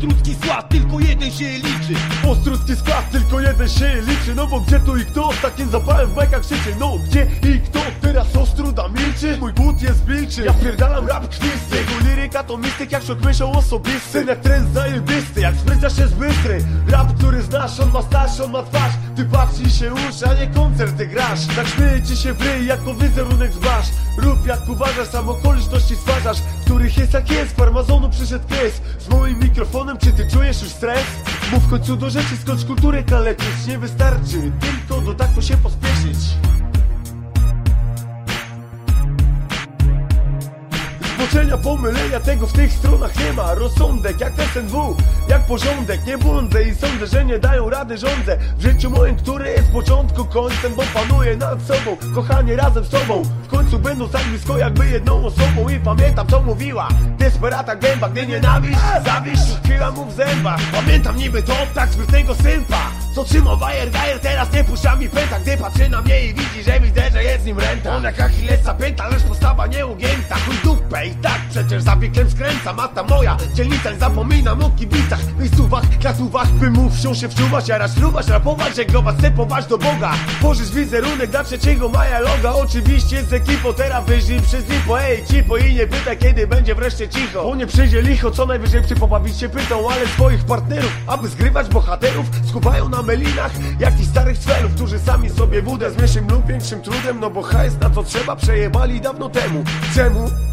Ostrucki skład, tylko jeden się liczy Ostrucki skład, tylko jeden się liczy No bo gdzie tu i kto? Z takim zapałem w majkach krzyczy No gdzie i kto? Teraz ostród Mój but jest wilczy, ja wpierdalam rap kwisty. Jego liryka to mistyk jak szok myślał osobisty. Syn jak trend zajebisty, jak spryciarz jest bystry. Rap, który znasz, on ma staż, on ma twarz. Ty patrz i się usz, a nie koncert ty grasz. Tak śmieje ci się w ryj, jako wizerunek zważ. Rób jak uważasz, sam okoliczności stwarzasz. Których jest jak jest, farmazonu przyszedł pies. Z moim mikrofonem, czy ty czujesz już stres? Mów w końcu do rzeczy, skocz kulturę kaleczyć Nie wystarczy, tylko do taktu się pospieszyć Zboczenia, pomylenia, tego w tych stronach nie ma. Rozsądek jak SNW, jak porządek Nie błądzę i sądzę, że nie dają rady rządzę W życiu moim, które jest początku końcem Bo panuję nad sobą, kochanie razem z tobą. W końcu będą tak blisko jakby jedną osobą. I pamiętam co mówiła Desperata gęba, gdy nienawiść, zawiść Chwila mu w zębach. Pamiętam niby to tak sprytnego sympa Co trzymał bajer, gajer, teraz nie puszcza mi pęta. Gdy patrzy na mnie i widzi, że widzę, że jest nim renta. On jak Achillesa pęta, lecz postawa nieugięta. Chuj dupę i tak przecież za wiekiem skręca. Mata moja, dzielnica, nie zapominam o kibicach Miejscówach, klasówach, wymów się się wczuwać Jarać, fruwać, rapować, żeglować, stepować do Boga. Tworzysz wizerunek dla trzeciego maja loga. Oczywiście z ekipą, teraz wyżyj przez lipo. Ej, cipo i nie pytaj kiedy będzie wreszcie cicho. Bo nie przyjdzie licho, co najwyżej przy pobawić się pytą Ale swoich partnerów, aby zgrywać bohaterów Skupają na melinach, jakichś starych cfelów Którzy sami sobie wódę z mniejszym lub większym trudem No bo hajs na co trzeba przejebali dawno temu Czemu?